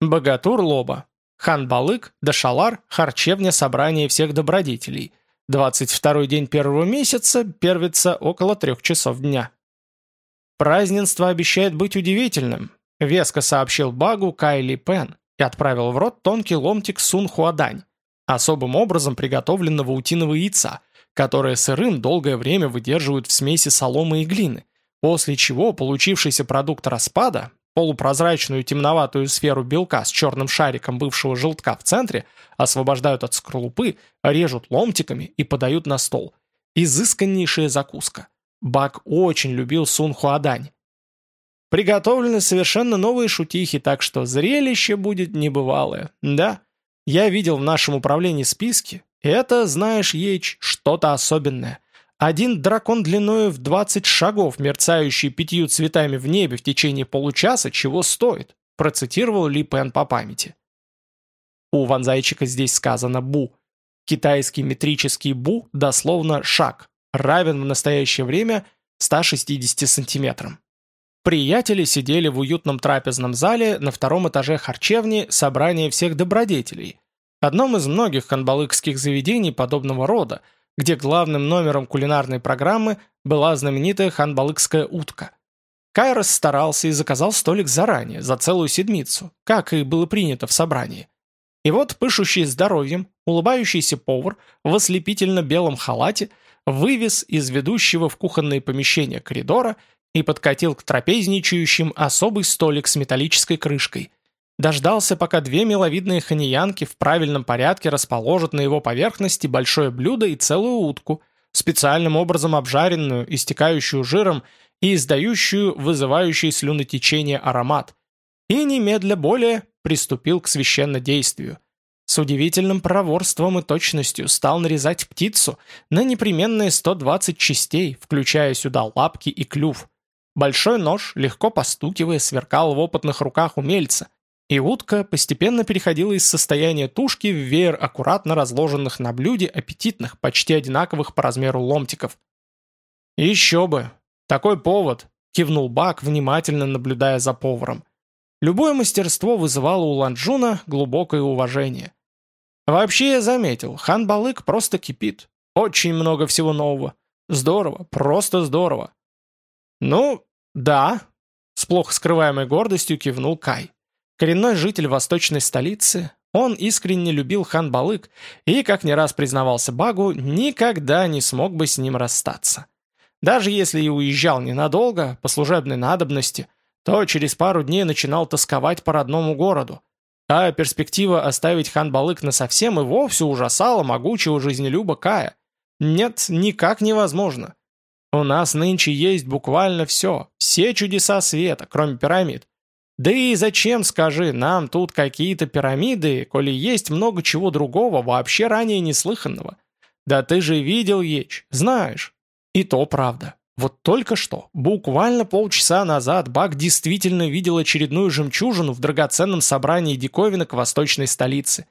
Богатур Лоба. Хан Балык, Дашалар, харчевня собрания всех добродетелей. 22 день первого месяца, первица около трех часов дня. Празднество обещает быть удивительным, веско сообщил Багу Кайли Пен и отправил в рот тонкий ломтик сун хуадань, особым образом приготовленного утиного яйца, которое сырым долгое время выдерживают в смеси соломы и глины, после чего получившийся продукт распада, полупрозрачную темноватую сферу белка с черным шариком бывшего желтка в центре, освобождают от скорлупы, режут ломтиками и подают на стол. Изысканнейшая закуска. Бак очень любил сун хуадань. Приготовлены совершенно новые шутихи, так что зрелище будет небывалое. Да, я видел в нашем управлении списки. Это, знаешь, Еч, что-то особенное. Один дракон длиною в 20 шагов, мерцающий пятью цветами в небе в течение получаса, чего стоит, процитировал Ли Пен по памяти. У Ванзайчика здесь сказано «бу». Китайский метрический «бу» дословно «шаг», равен в настоящее время 160 сантиметрам. Приятели сидели в уютном трапезном зале на втором этаже харчевни собрания всех добродетелей, одном из многих ханбалыкских заведений подобного рода, где главным номером кулинарной программы была знаменитая ханбалыкская утка. Кайрос старался и заказал столик заранее, за целую седмицу, как и было принято в собрании. И вот пышущий здоровьем, улыбающийся повар в ослепительно белом халате вывез из ведущего в кухонные помещения коридора и подкатил к трапезничающим особый столик с металлической крышкой. Дождался, пока две миловидные ханьянки в правильном порядке расположат на его поверхности большое блюдо и целую утку, специальным образом обжаренную, истекающую жиром и издающую вызывающий слюнотечение аромат. И немедля более приступил к священнодействию. С удивительным проворством и точностью стал нарезать птицу на непременные 120 частей, включая сюда лапки и клюв. Большой нож, легко постукивая, сверкал в опытных руках умельца, и утка постепенно переходила из состояния тушки в веер аккуратно разложенных на блюде аппетитных, почти одинаковых по размеру ломтиков. «Еще бы! Такой повод!» — кивнул Бак, внимательно наблюдая за поваром. Любое мастерство вызывало у Ланджуна глубокое уважение. Вообще я заметил, хан Балык просто кипит. Очень много всего нового. Здорово, просто здорово. Ну, «Да», — с плохо скрываемой гордостью кивнул Кай. Коренной житель восточной столицы, он искренне любил хан Балык и, как не раз признавался Багу, никогда не смог бы с ним расстаться. Даже если и уезжал ненадолго, по служебной надобности, то через пару дней начинал тосковать по родному городу. А перспектива оставить хан Балык насовсем и вовсе ужасала могучего жизнелюба Кая. Нет, никак невозможно. У нас нынче есть буквально все, все чудеса света, кроме пирамид. Да и зачем, скажи, нам тут какие-то пирамиды, коли есть много чего другого, вообще ранее неслыханного? Да ты же видел Еч, знаешь. И то правда. Вот только что, буквально полчаса назад, Бак действительно видел очередную жемчужину в драгоценном собрании диковинок восточной столицы.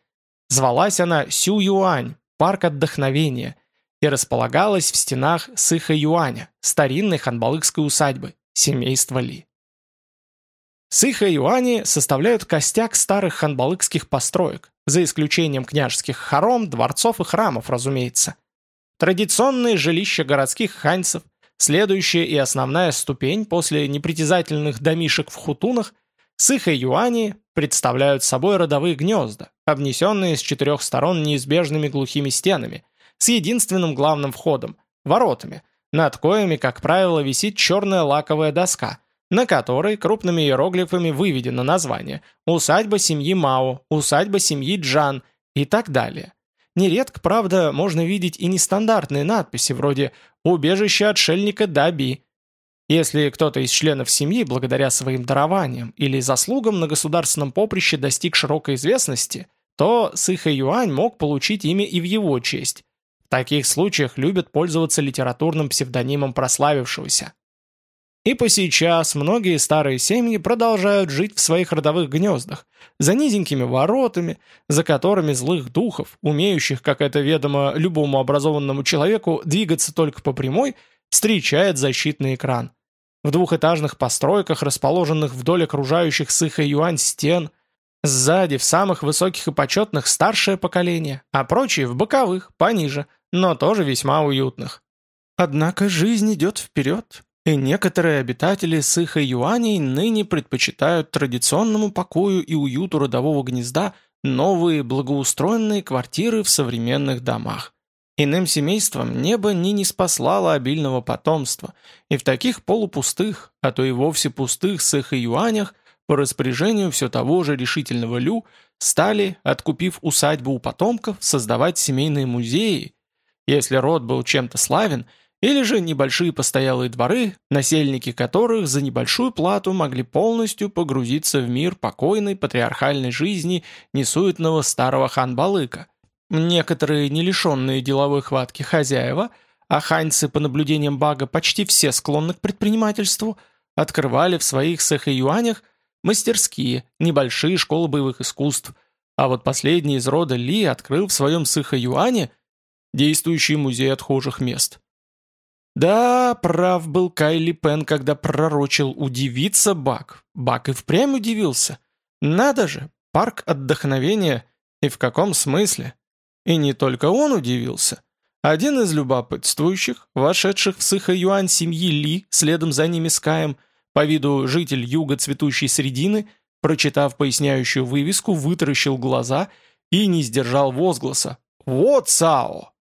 Звалась она Сю Юань, парк отдохновения – и располагалась в стенах Сыха-Юаня, старинной ханбалыкской усадьбы, семейства Ли. Сыха-Юани составляют костяк старых ханбалыкских построек, за исключением княжеских хором, дворцов и храмов, разумеется. Традиционные жилища городских ханьцев, следующая и основная ступень после непритязательных домишек в хутунах, Сыха-Юани представляют собой родовые гнезда, обнесенные с четырех сторон неизбежными глухими стенами – с единственным главным входом – воротами, над коями, как правило, висит черная лаковая доска, на которой крупными иероглифами выведено название «Усадьба семьи Мао», «Усадьба семьи Джан» и так далее. Нередко, правда, можно видеть и нестандартные надписи вроде «Убежище отшельника Даби». Если кто-то из членов семьи, благодаря своим дарованиям или заслугам на государственном поприще достиг широкой известности, то Сыха Юань мог получить имя и в его честь, в таких случаях любят пользоваться литературным псевдонимом прославившегося. И по сейчас многие старые семьи продолжают жить в своих родовых гнездах, за низенькими воротами, за которыми злых духов, умеющих, как это ведомо любому образованному человеку, двигаться только по прямой, встречает защитный экран. В двухэтажных постройках, расположенных вдоль окружающих Сыха-Юань стен, Сзади, в самых высоких и почетных, старшее поколение, а прочие в боковых, пониже, но тоже весьма уютных. Однако жизнь идет вперед, и некоторые обитатели Сыха-Юаней ныне предпочитают традиционному покою и уюту родового гнезда новые благоустроенные квартиры в современных домах. Иным семействам небо не спаслало обильного потомства, и в таких полупустых, а то и вовсе пустых Сыха-Юанях по распоряжению все того же решительного Лю стали, откупив усадьбу у потомков, создавать семейные музеи. Если род был чем-то славен – или же небольшие постоялые дворы, насельники которых за небольшую плату могли полностью погрузиться в мир покойной патриархальной жизни несуетного старого хан-балыка. Некоторые не лишенные деловой хватки хозяева, а ханьцы, по наблюдениям Бага, почти все склонны к предпринимательству, открывали в своих сэхэюанях мастерские, небольшие школы боевых искусств, а вот последний из рода Ли открыл в своем сэхэюане действующий музей отхожих мест – да, прав был Кайли Пен, когда пророчил «удивиться Бак». Бак и впрямь удивился. Надо же, парк отдохновения. И в каком смысле? И не только он удивился. Один из любопытствующих, вошедших в Сыха-Юань семьи Ли, следом за ними с Каем, по виду житель юга цветущей средины, прочитав поясняющую вывеску, вытаращил глаза и не сдержал возгласа «Вот Сао!»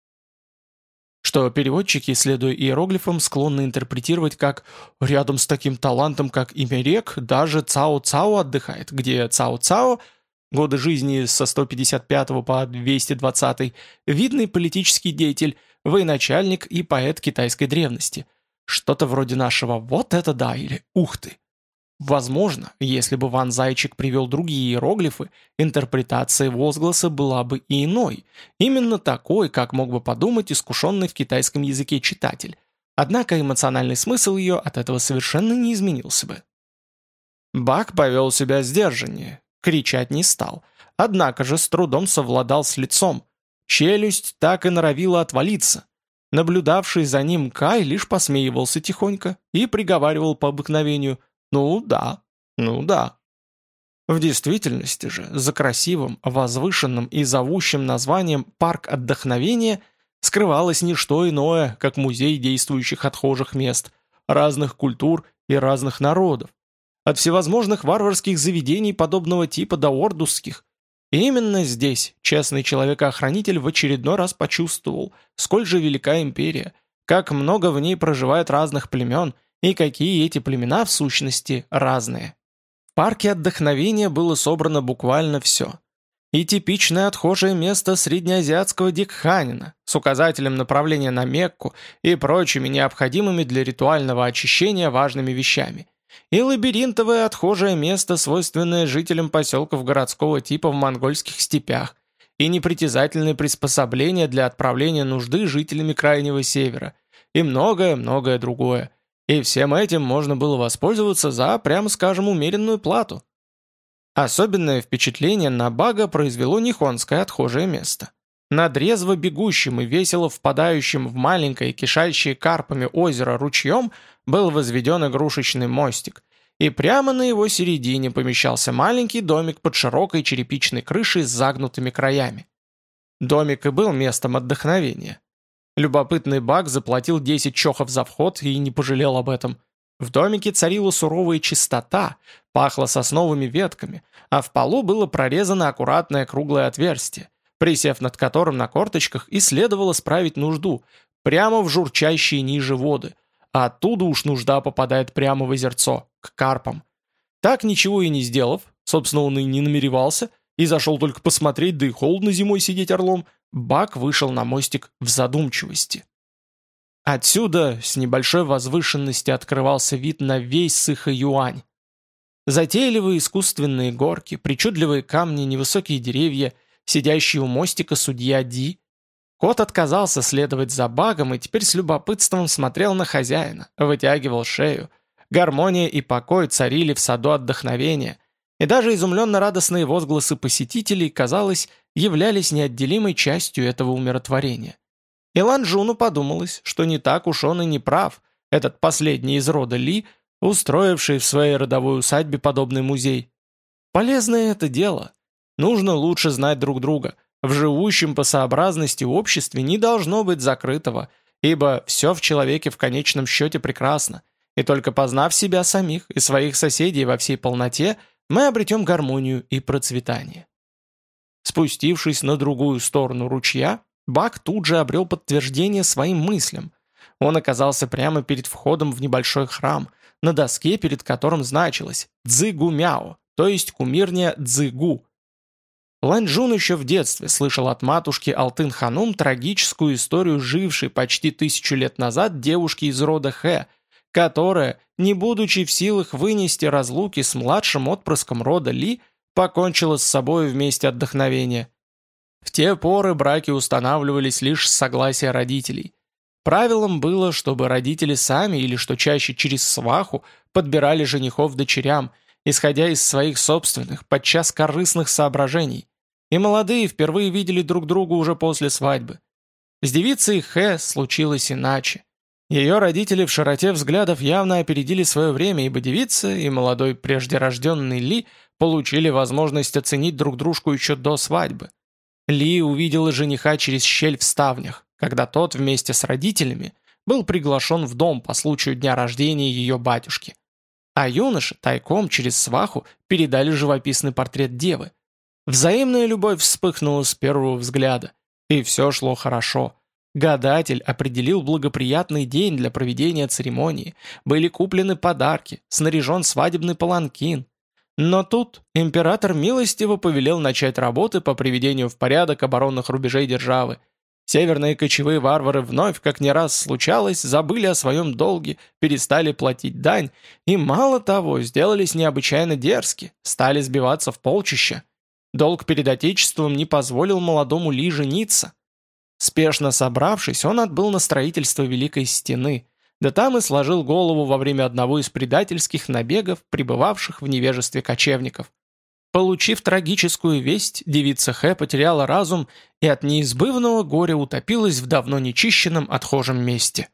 Что переводчики, следуя иероглифам, склонны интерпретировать как «рядом с таким талантом, как имя рек, даже Цао-Цао отдыхает», где Цао-Цао годы жизни со 155 по 220 видный политический деятель, военачальник и поэт китайской древности. Что-то вроде нашего «вот это да» или «ух ты». Возможно, если бы Ван Зайчик привел другие иероглифы, интерпретация возгласа была бы и иной, именно такой, как мог бы подумать искушенный в китайском языке читатель. Однако эмоциональный смысл ее от этого совершенно не изменился бы. Бак повел себя сдержаннее, кричать не стал, однако же с трудом совладал с лицом. Челюсть так и норовила отвалиться. Наблюдавший за ним Кай лишь посмеивался тихонько и приговаривал по обыкновению – ну да, ну да. В действительности же, за красивым, возвышенным и зовущим названием «Парк отдохновения» скрывалось не что иное, как музей действующих отхожих мест, разных культур и разных народов, от всевозможных варварских заведений подобного типа до ордусских. И именно здесь честный человекоохранитель в очередной раз почувствовал, сколь же велика империя, как много в ней проживает разных племен – и какие эти племена в сущности разные. В парке отдохновения было собрано буквально все. И типичное отхожее место среднеазиатского дикханина с указателем направления на Мекку и прочими необходимыми для ритуального очищения важными вещами. И лабиринтовое отхожее место, свойственное жителям поселков городского типа в монгольских степях, и непритязательные приспособления для отправления нужды жителями Крайнего Севера, и многое-многое другое – и всем этим можно было воспользоваться за, прямо скажем, умеренную плату. Особенное впечатление на Бага произвело Нихонское отхожее место. Над резво бегущим и весело впадающим в маленькое кишащее карпами озеро ручьем был возведен игрушечный мостик, и прямо на его середине помещался маленький домик под широкой черепичной крышей с загнутыми краями. Домик и был местом отдохновения. Любопытный Баг заплатил 10 чохов за вход и не пожалел об этом. В домике царила суровая чистота, пахло сосновыми ветками, а в полу было прорезано аккуратное круглое отверстие, присев над которым на корточках и следовало справить нужду, прямо в журчащие ниже воды, а оттуда уж нужда попадает прямо в озерцо, к карпам. Так ничего и не сделав, собственно он и не намеревался, и зашел только посмотреть, да и холодно зимой сидеть орлом, Бак вышел на мостик в задумчивости. Отсюда с небольшой возвышенности открывался вид на весь Сыха-Юань. Затейливые искусственные горки, причудливые камни, невысокие деревья, сидящие у мостика судья Ди. Кот отказался следовать за багом и теперь с любопытством смотрел на хозяина, вытягивал шею. Гармония и покой царили в саду отдохновения, и даже изумленно-радостные возгласы посетителей, казалось, являлись неотделимой частью этого умиротворения. И Ланжуну подумалось, что не так уж он и не прав, этот последний из рода Ли, устроивший в своей родовой усадьбе подобный музей. Полезное это дело нужно лучше знать друг друга. В живущем по сообразности обществе не должно быть закрытого, ибо все в человеке в конечном счете прекрасно, и только познав себя самих и своих соседей во всей полноте, мы обретем гармонию и процветание. Спустившись на другую сторону ручья, Бак тут же обрел подтверждение своим мыслям. Он оказался прямо перед входом в небольшой храм, на доске, перед которым значилось «Дзыгу-мяо», то есть кумирня Дзыгу. Ланчжун еще в детстве слышал от матушки Алтын-Ханум трагическую историю жившей почти тысячу лет назад девушки из рода Хэ, которая, не будучи в силах вынести разлуки с младшим отпрыском рода Ли, покончила с собой вместе отдохновения. В те поры браки устанавливались лишь с согласия родителей. Правилом было, чтобы родители сами или, что чаще, через сваху, подбирали женихов дочерям, исходя из своих собственных, подчас корыстных соображений. И молодые впервые видели друг друга уже после свадьбы. С девицей Хэ случилось иначе. Ее родители в широте взглядов явно опередили свое время, ибо девица и молодой прежде рожденный Ли получили возможность оценить друг дружку еще до свадьбы. Ли увидела жениха через щель в ставнях, когда тот вместе с родителями был приглашен в дом по случаю дня рождения ее батюшки. А юноша тайком через сваху передали живописный портрет девы. Взаимная любовь вспыхнула с первого взгляда, и все шло хорошо. Гадатель определил благоприятный день для проведения церемонии, были куплены подарки, снаряжен свадебный паланкин, но тут император милостиво повелел начать работы по приведению в порядок оборонных рубежей державы. Северные кочевые варвары вновь, как не раз случалось, забыли о своем долге, перестали платить дань и, мало того, сделались необычайно дерзки, стали сбиваться в полчища. Долг перед Отечеством не позволил молодому Ли жениться. Спешно собравшись, он отбыл на строительство Великой Стены – да там и сложил голову во время одного из предательских набегов, пребывавших в невежестве кочевников. Получив трагическую весть, девица Хэ потеряла разум и от неизбывного горя утопилась в давно нечищенном отхожем месте.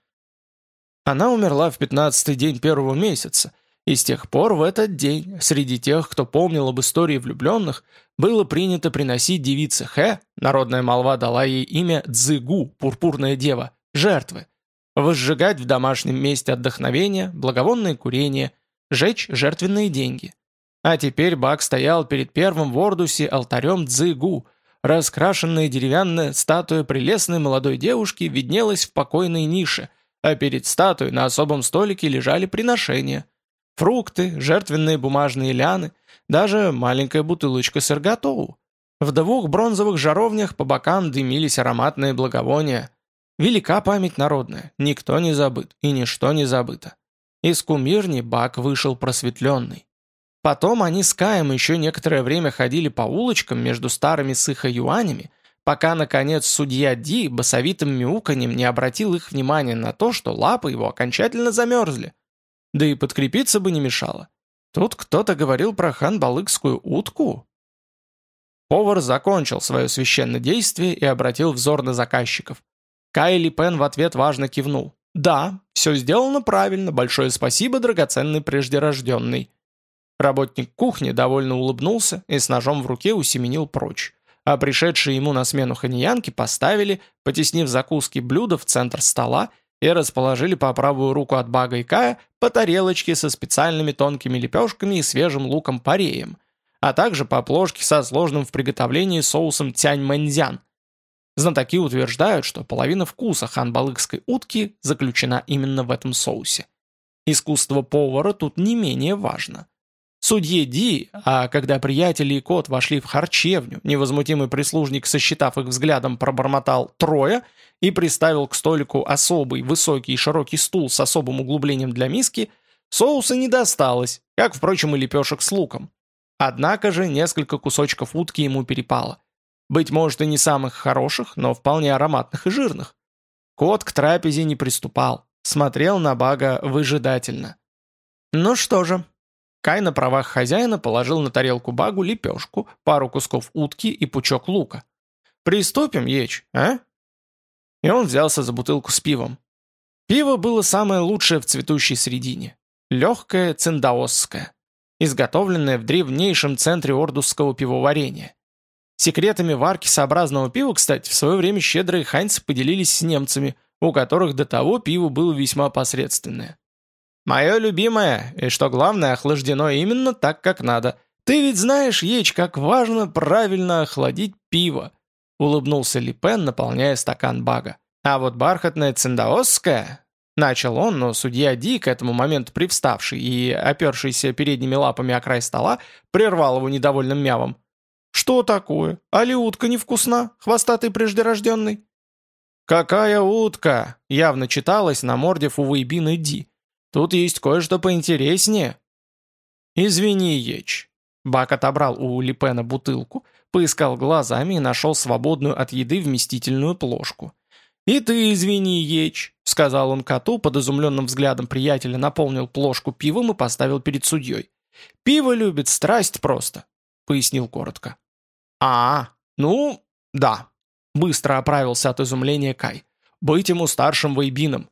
Она умерла в пятнадцатый день первого месяца, и с тех пор в этот день среди тех, кто помнил об истории влюбленных, было принято приносить девице Хэ, народная молва дала ей имя Цзыгу, пурпурная дева, жертвы, возжигать в домашнем месте отдохновения, благовонное курение, жечь жертвенные деньги. А теперь Бак стоял перед первым в Ордусе алтарем Цзыгу, раскрашенная деревянная статуя прелестной молодой девушки виднелась в покойной нише, а перед статуей на особом столике лежали приношения. Фрукты, жертвенные бумажные ляны, даже маленькая бутылочка сыргатоу. В двух бронзовых жаровнях по бокам дымились ароматные благовония – Велика память народная, никто не забыт и ничто не забыто. Из кумирни Бак вышел просветленный. Потом они с Каем еще некоторое время ходили по улочкам между старыми сыхо-юанями, пока, наконец, судья Ди басовитым мяуканьем не обратил их внимание на то, что лапы его окончательно замерзли. Да и подкрепиться бы не мешало. Тут кто-то говорил про хан-балыкскую утку. Повар закончил свое священное действие и обратил взор на заказчиков. Кайли Пен в ответ важно кивнул. «Да, все сделано правильно, большое спасибо, драгоценный преждерожденный». Работник кухни довольно улыбнулся и с ножом в руке усеменил прочь. А пришедшие ему на смену ханьянки поставили, потеснив закуски блюда в центр стола и расположили по правую руку от Бага и Кая по тарелочке со специальными тонкими лепешками и свежим луком-пореем, а также по плошке со сложным в приготовлении соусом тянь-мэнзян – Знатоки утверждают, что половина вкуса ханбалыкской утки заключена именно в этом соусе. Искусство повара тут не менее важно. Судье Ди, а когда приятели и кот вошли в харчевню, невозмутимый прислужник, сосчитав их взглядом, пробормотал «трое» и приставил к столику особый, высокий и широкий стул с особым углублением для миски, соуса не досталось, как, впрочем, и лепешек с луком. Однако же несколько кусочков утки ему перепало. Быть может и не самых хороших, но вполне ароматных и жирных. Кот к трапезе не приступал, смотрел на Бага выжидательно. Ну что же, Кай на правах хозяина положил на тарелку Багу лепешку, пару кусков утки и пучок лука. «Приступим, Еч, а?» И он взялся за бутылку с пивом. Пиво было самое лучшее в цветущей средине. Легкое циндаосское, изготовленное в древнейшем центре ордусского пивоварения. Секретами варки сообразного пива, кстати, в свое время щедрые ханьцы поделились с немцами, у которых до того пиво было весьма посредственное. «Мое любимое, и что главное, охлаждено именно так, как надо. Ты ведь знаешь, Еч, как важно правильно охладить пиво», улыбнулся Липен, наполняя стакан бага. «А вот бархатное циндаосское...» Начал он, но судья Ди, к этому моменту привставший и опершийся передними лапами о край стола, прервал его недовольным мявом. «Что такое? Али утка невкусна, хвостатый преждерожденный?» «Какая утка?» — явно читалось на морде Фувейбина Ди. «Тут есть кое-что поинтереснее». «Извини, Еч». Бак отобрал у Липена бутылку, поискал глазами и нашел свободную от еды вместительную плошку. «И ты извини, Еч», — сказал он коту, под изумленным взглядом приятеля наполнил плошку пивом и поставил перед судьей. «Пиво любит, страсть просто», — пояснил коротко. «А, ну, да», — быстро оправился от изумления Кай. «Быть ему старшим вейбином».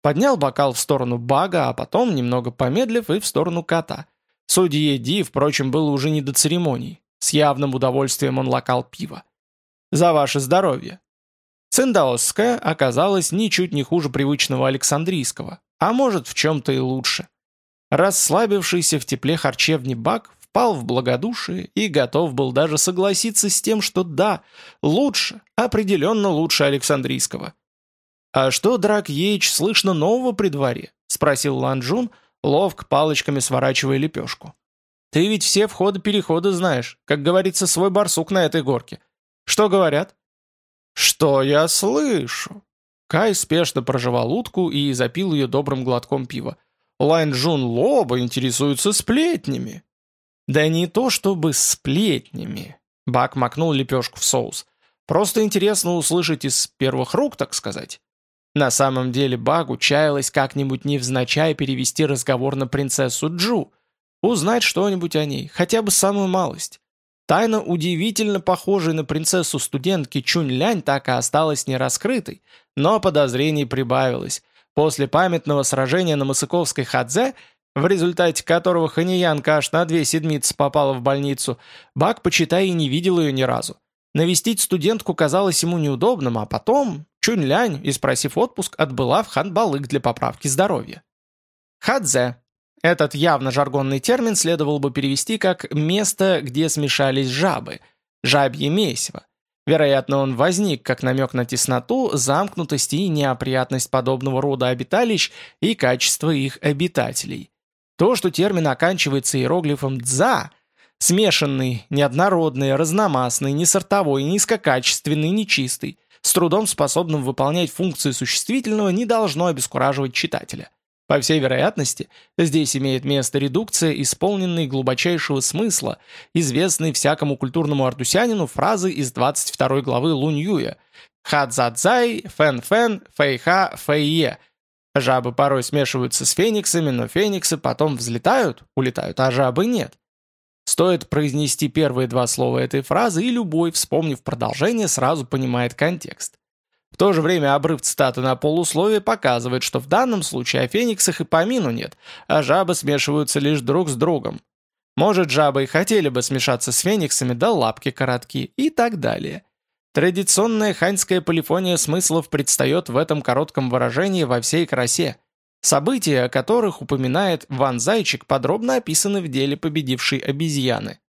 Поднял бокал в сторону Бага, а потом, немного помедлив, и в сторону кота. Судье Ди, впрочем, было уже не до церемоний. С явным удовольствием он лакал пиво. «За ваше здоровье!» Циндаосская оказалась ничуть не хуже привычного Александрийского, а может в чем-то и лучше. Расслабившийся в тепле харчевни Бак впал в благодушие и готов был даже согласиться с тем, что да, лучше, определенно лучше Александрийского. «А что, Драк Ейч, слышно нового при дворе?» — спросил Ланжун, ловко палочками сворачивая лепешку. «Ты ведь все входы-переходы знаешь, как говорится, свой барсук на этой горке. Что говорят?» «Что я слышу?» Кай спешно прожевал утку и запил ее добрым глотком пива. Ланжун Лоба интересуется сплетнями. «Да не то чтобы сплетнями», — Бак макнул лепешку в соус. «Просто интересно услышать из первых рук, так сказать». На самом деле Багу чаялось как-нибудь невзначай перевести разговор на принцессу Джу, узнать что-нибудь о ней, хотя бы самую малость. Тайна удивительно похожей на принцессу-студентки Чунь-Лянь так и осталась нераскрытой, но подозрений прибавилось. После памятного сражения на Масыковской Хадзе в результате которого Ханьянка аж на две седмицы попала в больницу, Бак, почитай, и не видел ее ни разу. Навестить студентку казалось ему неудобным, а потом Чунь-Лянь, испросив отпуск, отбыла в Ханбалык для поправки здоровья. Хадзе. Этот явно жаргонный термин следовало бы перевести как «место, где смешались жабы», «жабье месиво». Вероятно, он возник как намек на тесноту, замкнутость и неопрятность подобного рода обиталищ и качество их обитателей. То, что термин оканчивается иероглифом «дза», смешанный, неоднородный, разномастный, несортовой, низкокачественный, нечистый, с трудом способным выполнять функции существительного, не должно обескураживать читателя. По всей вероятности, здесь имеет место редукция, исполненной глубочайшего смысла, известной всякому культурному артусянину фразы из 22 главы Лунь Юя «Хадзадзай, фэн-фэн, фэйха, фэйе», Жабы порой смешиваются с фениксами, но фениксы потом взлетают, улетают, а жабы нет. Стоит произнести первые два слова этой фразы, и любой, вспомнив продолжение, сразу понимает контекст. В то же время обрыв цитаты на полусловие показывает, что в данном случае о фениксах и помину нет, а жабы смешиваются лишь друг с другом. Может, жабы и хотели бы смешаться с фениксами, да лапки короткие и так далее. Традиционная ханьская полифония смыслов предстает в этом коротком выражении во всей красе. События, о которых упоминает Ван Зайчик, подробно описаны в деле победившей обезьяны.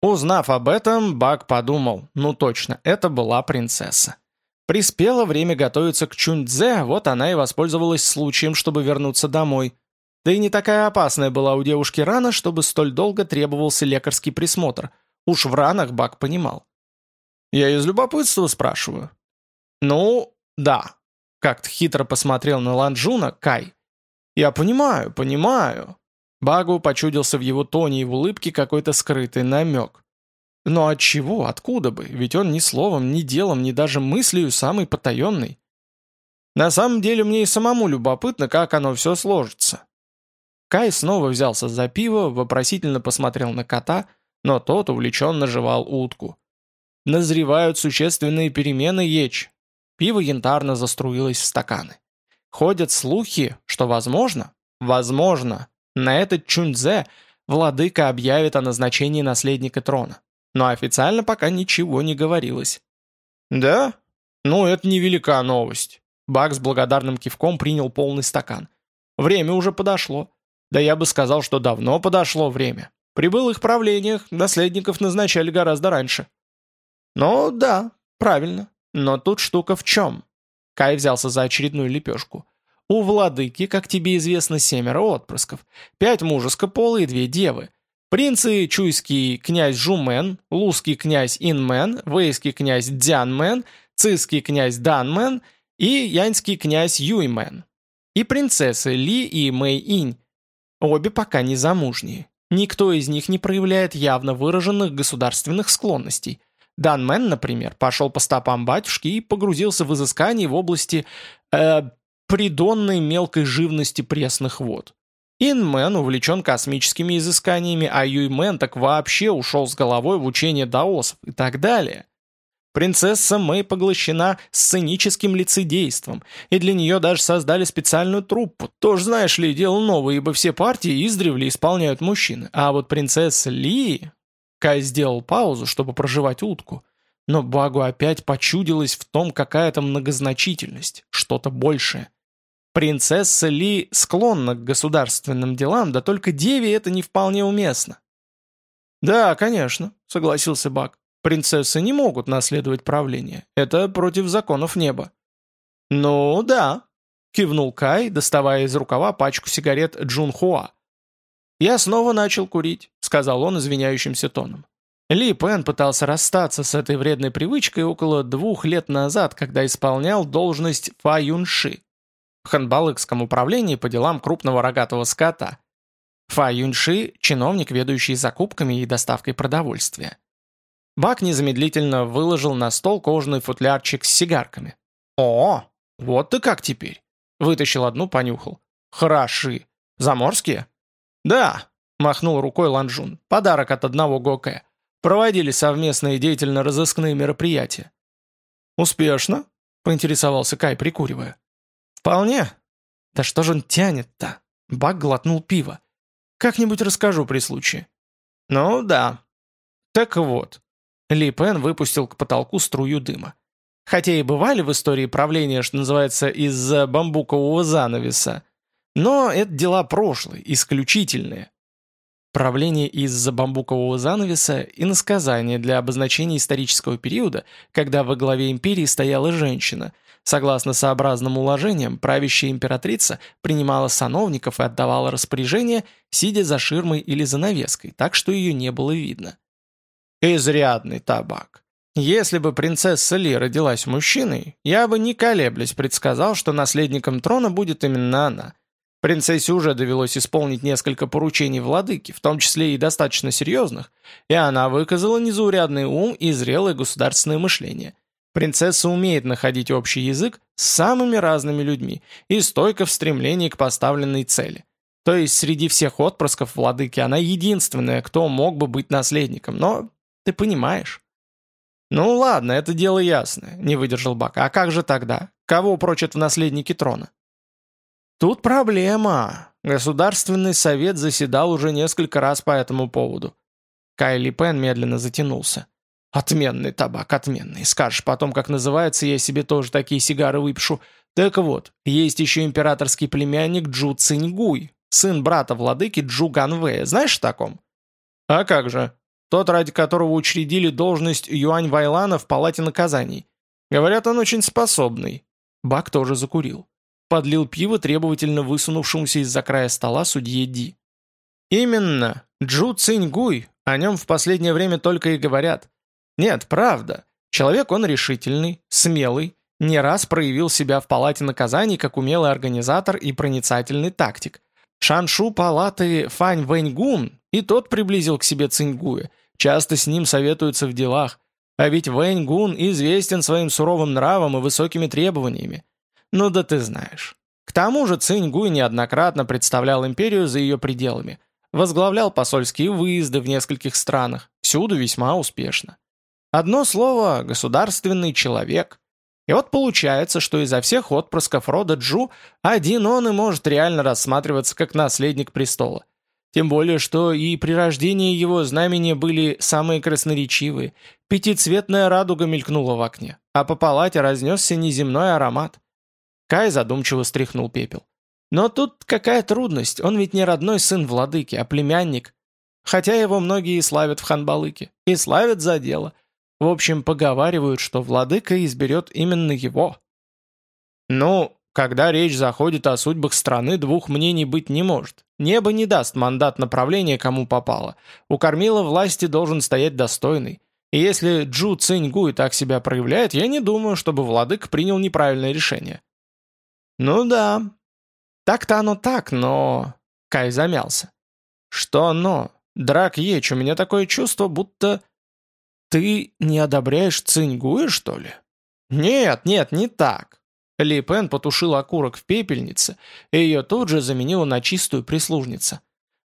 Узнав об этом, Бак подумал, ну точно, это была принцесса. Приспело время готовиться к Чуньцзе, вот она и воспользовалась случаем, чтобы вернуться домой. Да и не такая опасная была у девушки рана, чтобы столь долго требовался лекарский присмотр. Уж в ранах Бак понимал. Я из любопытства спрашиваю. Ну, да. Как-то хитро посмотрел на Ланжуна Кай. Я понимаю, понимаю. Багу почудился в его тоне и в улыбке какой-то скрытый намек. Но от чего, откуда бы? Ведь он ни словом, ни делом, ни даже мыслью самый потаенный. На самом деле мне и самому любопытно, как оно все сложится. Кай снова взялся за пиво, вопросительно посмотрел на кота, но тот увлеченно жевал утку. Назревают существенные перемены Еч. Пиво янтарно заструилось в стаканы. Ходят слухи, что возможно, возможно, на этот Чуньцзе владыка объявит о назначении наследника трона. но официально пока ничего не говорилось. «Да? Ну, это невелика новость». Бак с благодарным кивком принял полный стакан. «Время уже подошло. Да я бы сказал, что давно подошло время. При былых правлениях наследников назначали гораздо раньше». «Ну, да, правильно. Но тут штука в чем?» Кай взялся за очередную лепешку. «У владыки, как тебе известно, семеро отпрысков. Пять мужеско пола и две девы. Принцы Чуйский князь Жумен, Лузский князь Инмен, Вейский князь Дзянмен, Цисский князь Данмен и Яньский князь Юймен. И принцессы Ли и Мэй Инь. Обе пока не замужние. Никто из них не проявляет явно выраженных государственных склонностей. Данмен, например, пошел по стопам батюшки и погрузился в изыскание в области э, придонной мелкой живности пресных вод. Инмен увлечен космическими изысканиями, а Юймен так вообще ушел с головой в учение даосов и так далее. Принцесса Мэй поглощена сценическим лицедейством, и для нее даже создали специальную труппу. Тоже, знаешь ли, дело новое, ибо все партии издревле исполняют мужчины. А вот принцесса Ли... Кай сделал паузу, чтобы проживать утку. Но Багу опять почудилась в том какая-то многозначительность, что-то большее. Принцесса Ли склонна к государственным делам, да только Деве это не вполне уместно. «Да, конечно», — согласился Бак. «Принцессы не могут наследовать правление. Это против законов неба». «Ну, да», — кивнул Кай, доставая из рукава пачку сигарет Джун Хуа. «Я снова начал курить», — сказал он извиняющимся тоном. Ли Пен пытался расстаться с этой вредной привычкой около двух лет назад, когда исполнял должность Фа Юнши в Ханбалыкском управлении по делам крупного рогатого скота. Фа Юньши – чиновник, ведущий закупками и доставкой продовольствия. Бак незамедлительно выложил на стол кожаный футлярчик с сигарками. «О, вот ты как теперь!» Вытащил одну, понюхал. «Хороши. Заморские?» «Да», — махнул рукой Ланжун. «Подарок от одного Гоке. Проводили совместные деятельно-розыскные мероприятия». «Успешно?» — поинтересовался Кай, прикуривая. «Вполне. Да что же он тянет-то?» Бак глотнул пиво. «Как-нибудь расскажу при случае». «Ну да». «Так вот». Ли Пен выпустил к потолку струю дыма. Хотя и бывали в истории правления, что называется, из-за бамбукового занавеса, но это дела прошлые, исключительные. Правление из-за бамбукового занавеса – иносказание для обозначения исторического периода, когда во главе империи стояла женщина. Согласно сообразным уложениям, правящая императрица принимала сановников и отдавала распоряжения, сидя за ширмой или занавеской, так что ее не было видно. Изрядный табак. Если бы принцесса Ли родилась мужчиной, я бы не колеблясь предсказал, что наследником трона будет именно она – Принцессе уже довелось исполнить несколько поручений владыки, в том числе и достаточно серьезных, и она выказала незаурядный ум и зрелое государственное мышление. Принцесса умеет находить общий язык с самыми разными людьми и стойко в стремлении к поставленной цели. То есть среди всех отпрысков владыки она единственная, кто мог бы быть наследником, но ты понимаешь. «Ну ладно, это дело ясное», — не выдержал Бак. «А как же тогда? Кого прочат в наследники трона?» Тут проблема. Государственный совет заседал уже несколько раз по этому поводу. Кайли Пен медленно затянулся. Отменный табак, отменный. Скажешь потом, как называется, я себе тоже такие сигары выпишу. Так вот, есть еще императорский племянник Джу Циньгуй, сын брата владыки Джу Ганвэя. Знаешь о таком? А как же? Тот, ради которого учредили должность Юань Вайлана в палате наказаний. Говорят, он очень способный. Бак тоже закурил подлил пиво требовательно высунувшемуся из-за края стола судье Ди. «Именно, Джу Циньгуй, о нем в последнее время только и говорят. Нет, правда, человек он решительный, смелый, не раз проявил себя в палате наказаний как умелый организатор и проницательный тактик. Шаншу палаты Фань Вэньгун и тот приблизил к себе Циньгуя, часто с ним советуются в делах, а ведь Вэньгун известен своим суровым нравом и высокими требованиями. Ну да ты знаешь. К тому же Цинь-Гуй неоднократно представлял империю за ее пределами, возглавлял посольские выезды в нескольких странах, всюду весьма успешно. Одно слово – государственный человек. И вот получается, что изо всех отпрысков рода Джу один он и может реально рассматриваться как наследник престола. Тем более, что и при рождении его знамения были самые красноречивые. Пятицветная радуга мелькнула в окне, а по палате разнесся неземной аромат. Кай задумчиво стряхнул пепел. Но тут какая трудность, он ведь не родной сын владыки, а племянник. Хотя его многие славят в Ханбалыке. И славят за дело. В общем, поговаривают, что владыка изберет именно его. Ну, когда речь заходит о судьбах страны, двух мнений быть не может. Небо не даст мандат направления, кому попало. У кормила власти должен стоять достойный. И если Джу Циньгуй так себя проявляет, я не думаю, чтобы владык принял неправильное решение. Ну да, так-то оно так, но... Кай замялся. Что но? Драк Еч, у меня такое чувство, будто... Ты не одобряешь Циньгуя, что ли? Нет, нет, не так. Ли Пен потушил окурок в пепельнице, и ее тут же заменила на чистую прислужница.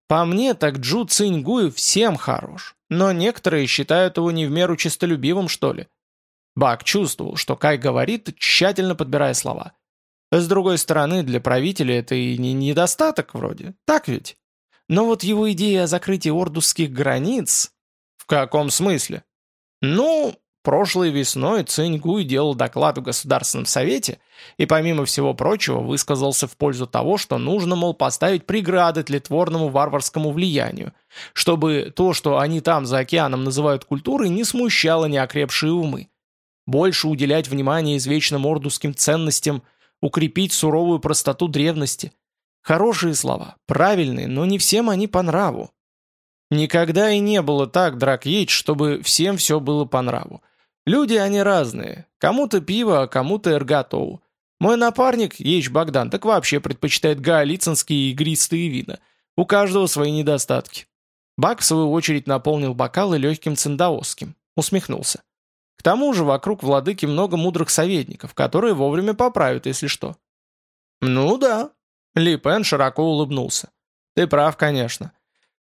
По мне, так Джу Циньгуй всем хорош, но некоторые считают его не в меру честолюбивым, что ли. Бак чувствовал, что Кай говорит, тщательно подбирая слова. С другой стороны, для правителя это и не недостаток вроде, так ведь? Но вот его идея о закрытии ордусских границ... В каком смысле? Ну, Прошлой весной Цинь делал доклад в Государственном Совете и, помимо всего прочего, высказался в пользу того, что нужно, мол, поставить преграды тлетворному варварскому влиянию, чтобы то, что они там за океаном называют культурой, не смущало неокрепшие умы. Больше уделять внимание извечным ордусским ценностям, укрепить суровую простоту древности. Хорошие слова, правильные, но не всем они по нраву. Никогда и не было так, Драк Ейч, чтобы всем все было по нраву. Люди они разные. Кому-то пиво, а кому-то эргатоу. Мой напарник, Ейч Богдан, так вообще предпочитает гаолицинские игристые вина. У каждого свои недостатки. Бак, в свою очередь, наполнил бокалы легким циндаосским. Усмехнулся. К тому же вокруг владыки много мудрых советников, которые вовремя поправят, если что. «Ну да», — Ли Пен широко улыбнулся. «Ты прав, конечно.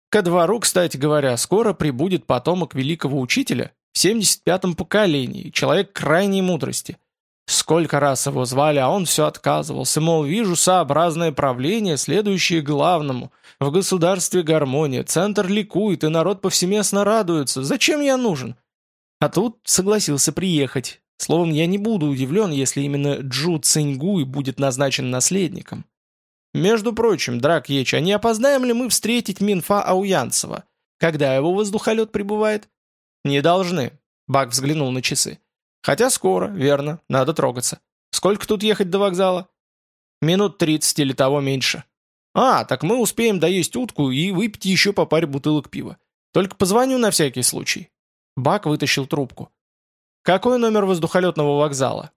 Ко двору, кстати говоря, скоро прибудет потомок великого учителя, в 75-м поколении, человек крайней мудрости. Сколько раз его звали, а он все отказывался, мол, вижу сообразное правление, следующее главному. В государстве гармония, центр ликует, и народ повсеместно радуется. Зачем я нужен? А тут согласился приехать. Словом, я не буду удивлен, если именно Джу Циньгуй будет назначен наследником. Между прочим, Драк Еч, а не опоздаем ли мы встретить Минфа Ауянцева? Когда его воздухолет прибывает? «Не должны», — Бак взглянул на часы. «Хотя скоро, верно, надо трогаться. Сколько тут ехать до вокзала?» «Минут тридцать или того меньше». «А, так мы успеем доесть утку и выпить еще по паре бутылок пива. Только позвоню на всякий случай». Бак вытащил трубку. «Какой номер воздухолетного вокзала?»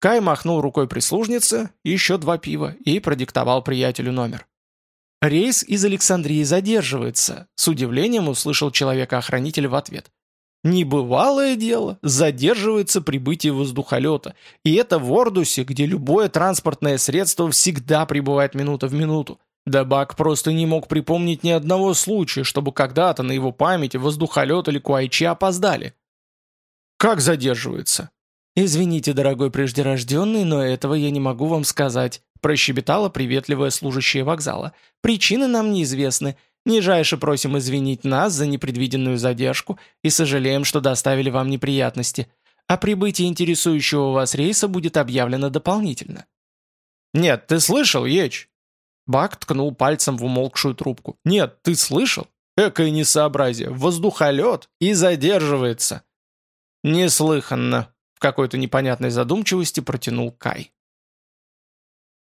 Кай махнул рукой прислужнице, еще два пива, и продиктовал приятелю номер. «Рейс из Александрии задерживается», — с удивлением услышал человека-охранитель в ответ. «Небывалое дело, задерживается прибытие воздухолета, и это в Ордусе, где любое транспортное средство всегда прибывает минута в минуту. Да Бак просто не мог припомнить ни одного случая, чтобы когда-то на его памяти воздухолет или Куайчи опоздали». «Как задерживается?» «Извините, дорогой преждерожденный, но этого я не могу вам сказать прощебетала приветливая служащая вокзала. «Причины нам неизвестны. Нижайше просим извинить нас за непредвиденную задержку и сожалеем, что доставили вам неприятности. О прибытии интересующего вас рейса будет объявлено дополнительно». «Нет, ты слышал, Еч?» Бак ткнул пальцем в умолкшую трубку. «Нет, ты слышал? Экое несообразие. Воздухолет и задерживается». «Неслыханно», — в какой-то непонятной задумчивости протянул Кай.